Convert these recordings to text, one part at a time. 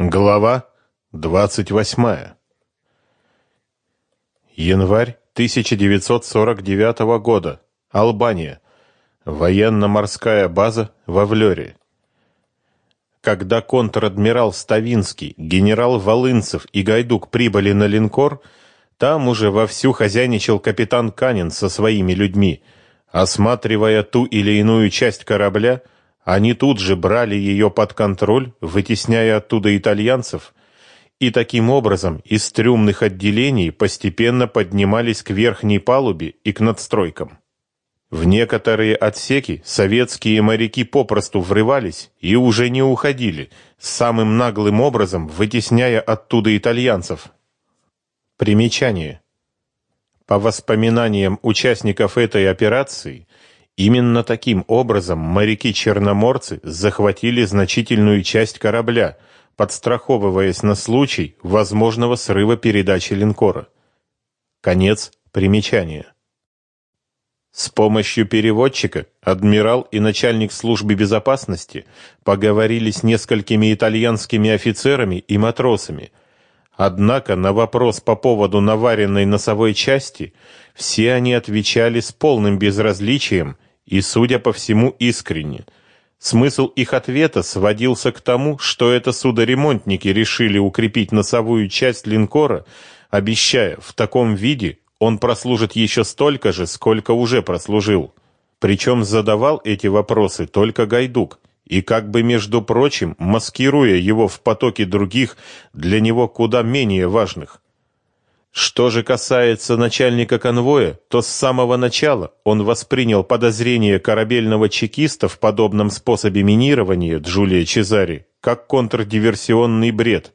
Глава 28. Январь 1949 года. Албания. Военно-морская база во Влёре. Когда контр-адмирал Ставинский, генерал Волынцев и Гайдук прибыли на линкор, там уже вовсю хозяйничал капитан Канин со своими людьми, осматривая ту или иную часть корабля – они тут же брали ее под контроль, вытесняя оттуда итальянцев, и таким образом из трюмных отделений постепенно поднимались к верхней палубе и к надстройкам. В некоторые отсеки советские моряки попросту врывались и уже не уходили, самым наглым образом вытесняя оттуда итальянцев. Примечание. По воспоминаниям участников этой операции, Именно таким образом моряки-черноморцы захватили значительную часть корабля, подстраховываясь на случай возможного срыва передачи линкора. Конец примечания. С помощью переводчика адмирал и начальник службы безопасности поговорили с несколькими итальянскими офицерами и матросами. Однако на вопрос по поводу наваренной носовой части все они отвечали с полным безразличием и, судя по всему, искренне. Смысл их ответа сводился к тому, что это судоремонтники решили укрепить носовую часть линкора, обещая, в таком виде он прослужит еще столько же, сколько уже прослужил. Причем задавал эти вопросы только Гайдук, и как бы, между прочим, маскируя его в потоке других, для него куда менее важных. Что же касается начальника конвоя, то с самого начала он воспринял подозрение корабельного чекиста в подобном способе минирования Джулия Чезари как контрдиверсионный бред.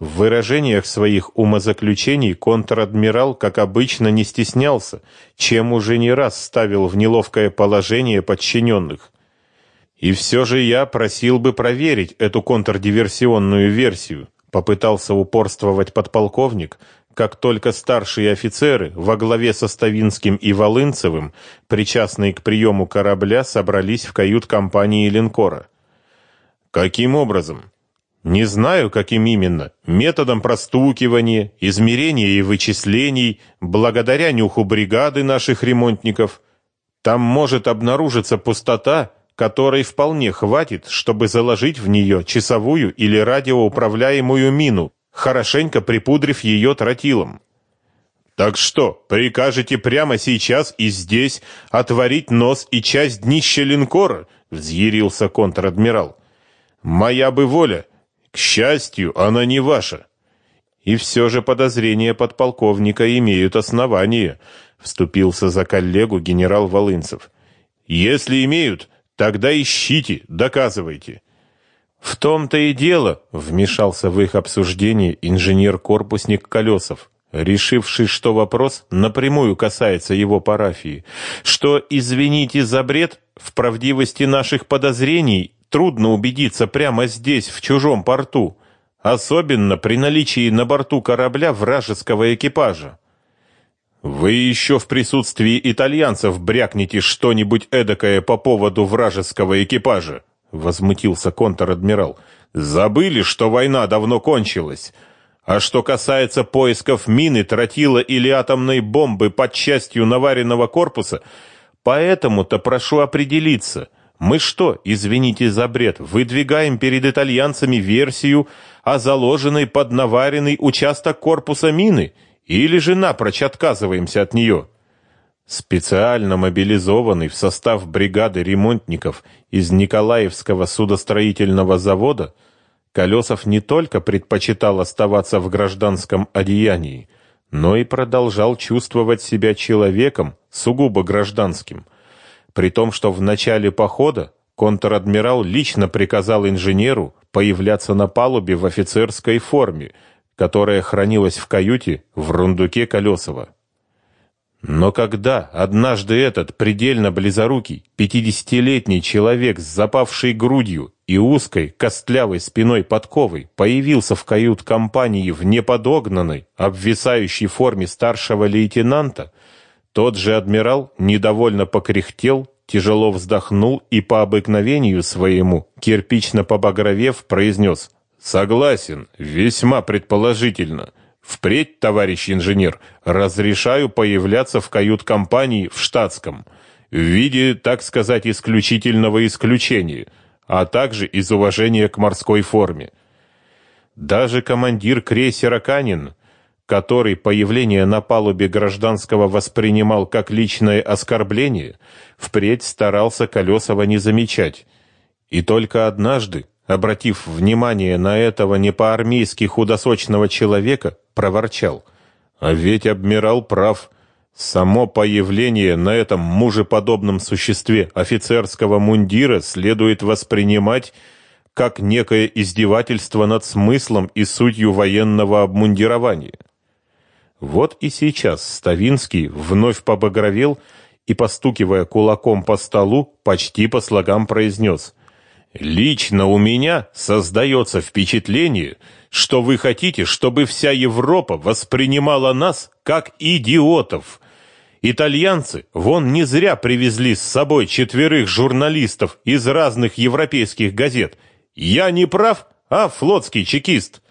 В выражениях своих умозаключений контр-адмирал, как обычно, не стеснялся, чем уже не раз ставил в неловкое положение подчиненных. И все же я просил бы проверить эту контрдиверсионную версию, попытался упорствовать подполковник, как только старшие офицеры во главе со Ставинским и Волынцевым, причастные к приему корабля, собрались в кают-компании линкора. Каким образом? Не знаю, каким именно. Методом простукивания, измерения и вычислений, благодаря нюху бригады наших ремонтников. Там может обнаружиться пустота, которой вполне хватит, чтобы заложить в нее часовую или радиоуправляемую мину, хорошенько припудрив ее тротилом. Так что, прикажете прямо сейчас и здесь отворить нос и часть днища линкора? взъярился контр-адмирал. Моя бы воля, к счастью, она не ваша. И все же подозрения подполковника имеют основания, вступился за коллегу генерал Волынцев. Если имеют, тогда ищите, доказывайте. В том-то и дело, вмешался в их обсуждение инженер-корпусник Колесов, решивший, что вопрос напрямую касается его парафии, что, извините за бред, в правдивости наших подозрений трудно убедиться прямо здесь, в чужом порту, особенно при наличии на борту корабля вражеского экипажа. Вы еще в присутствии итальянцев брякнете что-нибудь эдакое по поводу вражеского экипажа возмутился контр-адмирал. Забыли, что война давно кончилась. А что касается поисков мины, тротила или атомной бомбы под частью наваренного корпуса, поэтому-то прошу определиться. Мы что, извините за бред, выдвигаем перед итальянцами версию о заложенной под наваренный участок корпуса мины или же напрочь отказываемся от нее? Специально мобилизованный в состав бригады ремонтников из Николаевского судостроительного завода, Колесов не только предпочитал оставаться в гражданском одеянии, но и продолжал чувствовать себя человеком сугубо гражданским, при том, что в начале похода контр-адмирал лично приказал инженеру появляться на палубе в офицерской форме, которая хранилась в каюте в рундуке Колесова. Но когда однажды этот предельно близорукий, пятидесятилетний человек с запавшей грудью и узкой, костлявой спиной подковой появился в кают-компании в неподогнанной, обвисающей форме старшего лейтенанта, тот же адмирал недовольно покряхтел, тяжело вздохнул и по обыкновению своему, кирпично побагровев, произнес Согласен, весьма предположительно. Впредь, товарищ инженер, разрешаю появляться в кают-компании в штатском, в виде, так сказать, исключительного исключения, а также из уважения к морской форме. Даже командир крейсера Канин, который появление на палубе гражданского воспринимал как личное оскорбление, впредь старался Колесова не замечать. И только однажды, обратив внимание на этого не по-армейски худосочного человека, проворчал. «А ведь адмирал прав. Само появление на этом мужеподобном существе офицерского мундира следует воспринимать как некое издевательство над смыслом и сутью военного обмундирования». Вот и сейчас Ставинский вновь побагровел и, постукивая кулаком по столу, почти по слогам произнес — Лично у меня создается впечатление, что вы хотите, чтобы вся Европа воспринимала нас как идиотов. Итальянцы вон не зря привезли с собой четверых журналистов из разных европейских газет. Я не прав, а флотский чекист.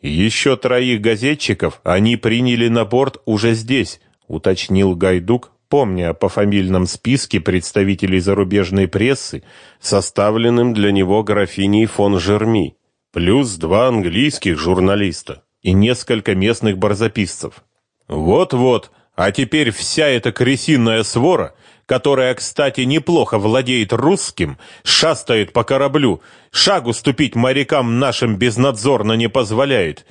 Еще троих газетчиков они приняли на борт уже здесь, уточнил Гайдук, помня о пофамильном списке представителей зарубежной прессы, составленном для него графиней фон Жерми, плюс два английских журналиста и несколько местных барзаписцев. Вот-вот, а теперь вся эта крысиная свора, которая, кстати, неплохо владеет русским, шастает по кораблю, шагу ступить морякам нашим безнадзорно не позволяет.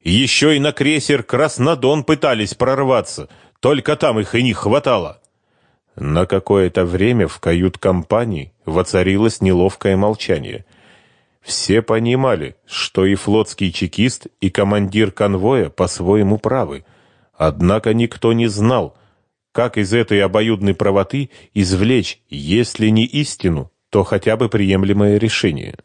Еще и на крейсер Краснодон пытались прорваться — только там их и не хватало. На какое-то время в кают-компании воцарилось неловкое молчание. Все понимали, что и флотский чекист, и командир конвоя по-своему правы. Однако никто не знал, как из этой обоюдной правоты извлечь, если не истину, то хотя бы приемлемое решение.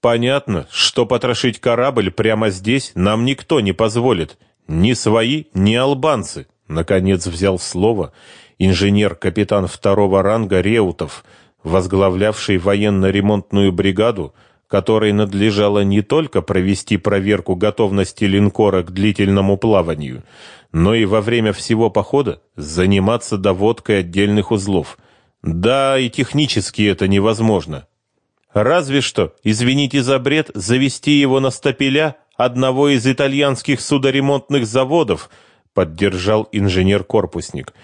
Понятно, что потрошить корабль прямо здесь нам никто не позволит, ни свои, ни албанцы, наконец взял слово инженер-капитан второго ранга Реутов, возглавлявший военно-ремонтную бригаду, которой надлежало не только провести проверку готовности линкора к длительному плаванию, но и во время всего похода заниматься доводкой отдельных узлов. Да, и технически это невозможно. Разве что, извините за бред, завести его на стапеля одного из итальянских судоремонтных заводов, поддержал инженер-корпусник.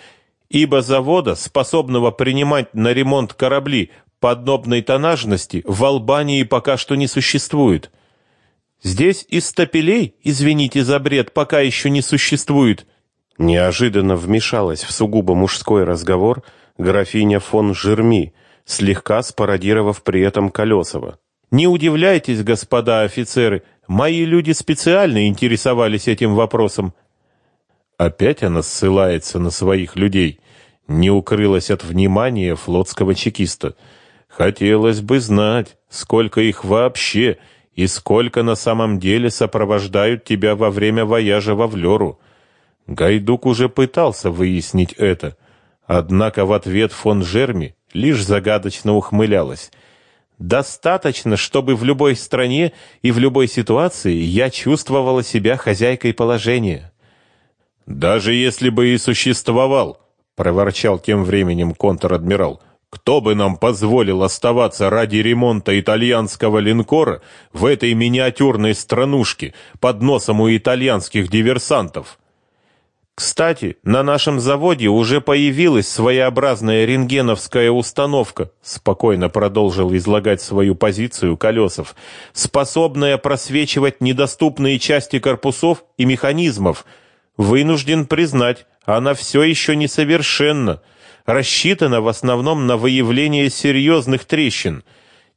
Ибо завода, способного принимать на ремонт корабли подобной тоннажности, в Албании пока что не существует. Здесь из стапелей, извините за бред, пока еще не существует. Неожиданно вмешалась в сугубо мужской разговор графиня фон Жерми, слегка спародировав при этом Колесова. Не удивляйтесь, господа офицеры, мои люди специально интересовались этим вопросом. Опять она ссылается на своих людей. Не укрылась от внимания флотского чекиста. Хотелось бы знать, сколько их вообще и сколько на самом деле сопровождают тебя во время вояжа во Влёру. Гайдук уже пытался выяснить это, однако в ответ фон Жерми лишь загадочно ухмылялась. Достаточно, чтобы в любой стране и в любой ситуации я чувствовала себя хозяйкой положения. Даже если бы и существовал, проворчал тем временем контр-адмирал, кто бы нам позволил оставаться ради ремонта итальянского линкора в этой миниатюрной странушке под носом у итальянских диверсантов? Кстати, на нашем заводе уже появилась своеобразная рентгеновская установка, спокойно продолжил излагать свою позицию Колесов, способная просвечивать недоступные части корпусов и механизмов. Вынужден признать, она все еще несовершенна, рассчитана в основном на выявление серьезных трещин.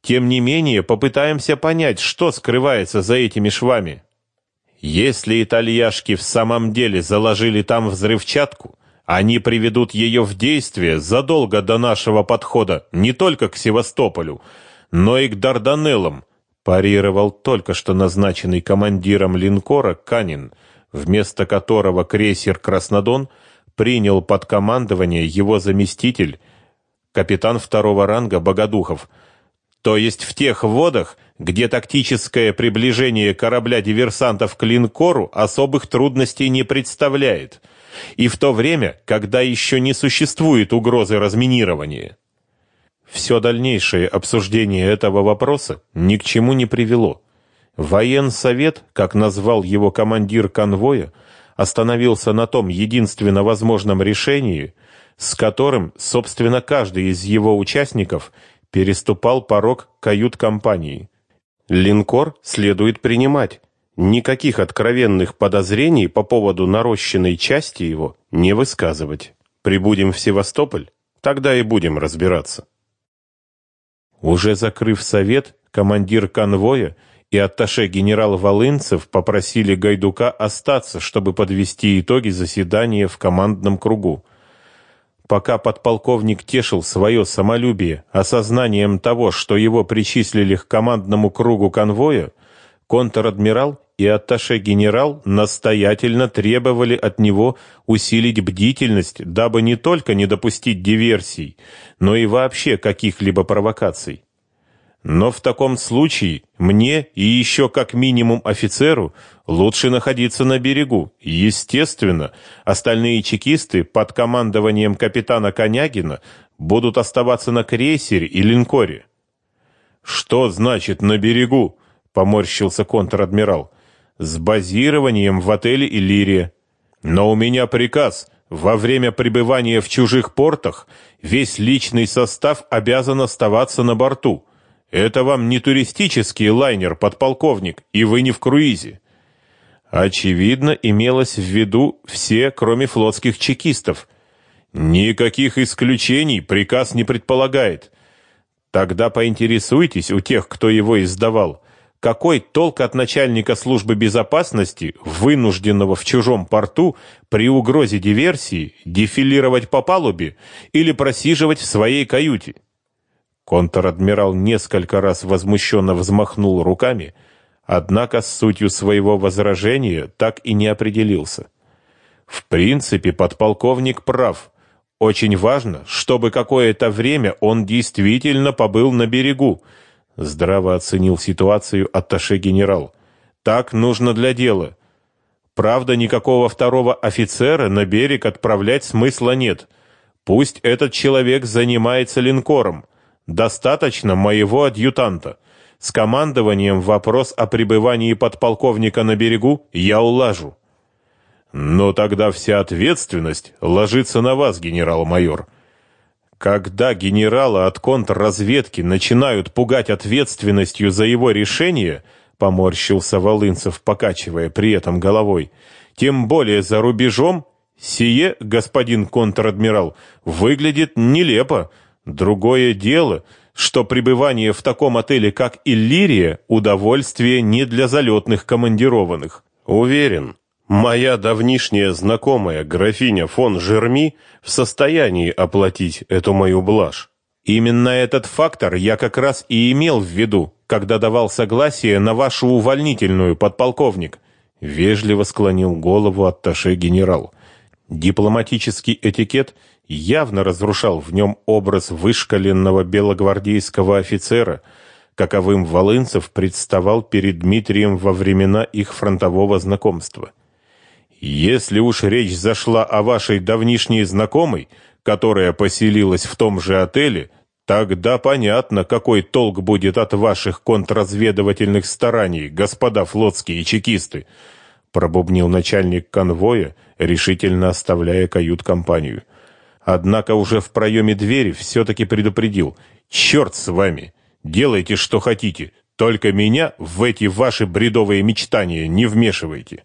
Тем не менее, попытаемся понять, что скрывается за этими швами. Если итальяшки в самом деле заложили там взрывчатку, они приведут ее в действие задолго до нашего подхода не только к Севастополю, но и к Дарданеллам, парировал только что назначенный командиром линкора Канин, вместо которого крейсер Краснодон принял под командование его заместитель, капитан второго ранга Богодухов. То есть в тех водах, где тактическое приближение корабля-диверсантов к линкору особых трудностей не представляет, и в то время, когда еще не существует угрозы разминирования. Все дальнейшее обсуждение этого вопроса ни к чему не привело. Военсовет, как назвал его командир конвоя, остановился на том единственно возможном решении, с которым, собственно, каждый из его участников переступал порог кают-компании. Линкор следует принимать. Никаких откровенных подозрений по поводу нарощенной части его не высказывать. Прибудем в Севастополь, тогда и будем разбираться. Уже закрыв совет, командир конвоя и атташе генерал Волынцев попросили Гайдука остаться, чтобы подвести итоги заседания в командном кругу. Пока подполковник тешил свое самолюбие осознанием того, что его причислили к командному кругу конвоя, контр-адмирал и атташе-генерал настоятельно требовали от него усилить бдительность, дабы не только не допустить диверсий, но и вообще каких-либо провокаций. Но в таком случае мне и еще как минимум офицеру лучше находиться на берегу. Естественно, остальные чекисты под командованием капитана Конягина будут оставаться на крейсере и линкоре. Что значит на берегу? поморщился контр-адмирал. С базированием в отеле Иллирия. Но у меня приказ во время пребывания в чужих портах весь личный состав обязан оставаться на борту. Это вам не туристический лайнер, подполковник, и вы не в круизе. Очевидно, имелось в виду все, кроме флотских чекистов. Никаких исключений приказ не предполагает. Тогда поинтересуйтесь у тех, кто его издавал, какой толк от начальника службы безопасности, вынужденного в чужом порту при угрозе диверсии дефилировать по палубе или просиживать в своей каюте? Контр-адмирал несколько раз возмущенно взмахнул руками, однако с сутью своего возражения так и не определился. В принципе, подполковник прав. Очень важно, чтобы какое-то время он действительно побыл на берегу, здраво оценил ситуацию атташе генерал. Так нужно для дела. Правда, никакого второго офицера на берег отправлять смысла нет. Пусть этот человек занимается линкором. Достаточно моего адъютанта. С командованием вопрос о пребывании подполковника на берегу я улажу. Но тогда вся ответственность ложится на вас, генерал-майор. Когда генерала от контрразведки начинают пугать ответственностью за его решение, поморщился Волынцев, покачивая при этом головой, тем более за рубежом, сие, господин контр-адмирал, выглядит нелепо, Другое дело, что пребывание в таком отеле, как Иллирия, удовольствие не для залетных командированных. Уверен, моя давнишняя знакомая графиня фон Жерми в состоянии оплатить эту мою блажь. Именно этот фактор я как раз и имел в виду, когда давал согласие на вашу увольнительную, подполковник. Вежливо склонил голову атташе генерал. Дипломатический этикет – явно разрушал в нем образ вышкаленного белогвардейского офицера, каковым Волынцев представал перед Дмитрием во времена их фронтового знакомства. Если уж речь зашла о вашей давнишней знакомой, которая поселилась в том же отеле, тогда понятно, какой толк будет от ваших контрразведывательных стараний, господа флотские чекисты, пробубнил начальник конвоя, решительно оставляя кают-компанию. Однако уже в проеме двери все-таки предупредил. «Черт с вами! Делайте, что хотите, только меня в эти ваши бредовые мечтания не вмешивайте!»